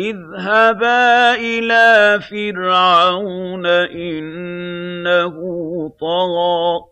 اذْهَبَا إِلَىٰ فِرْعَوْنَ إِنَّهُ طَغَىٰ.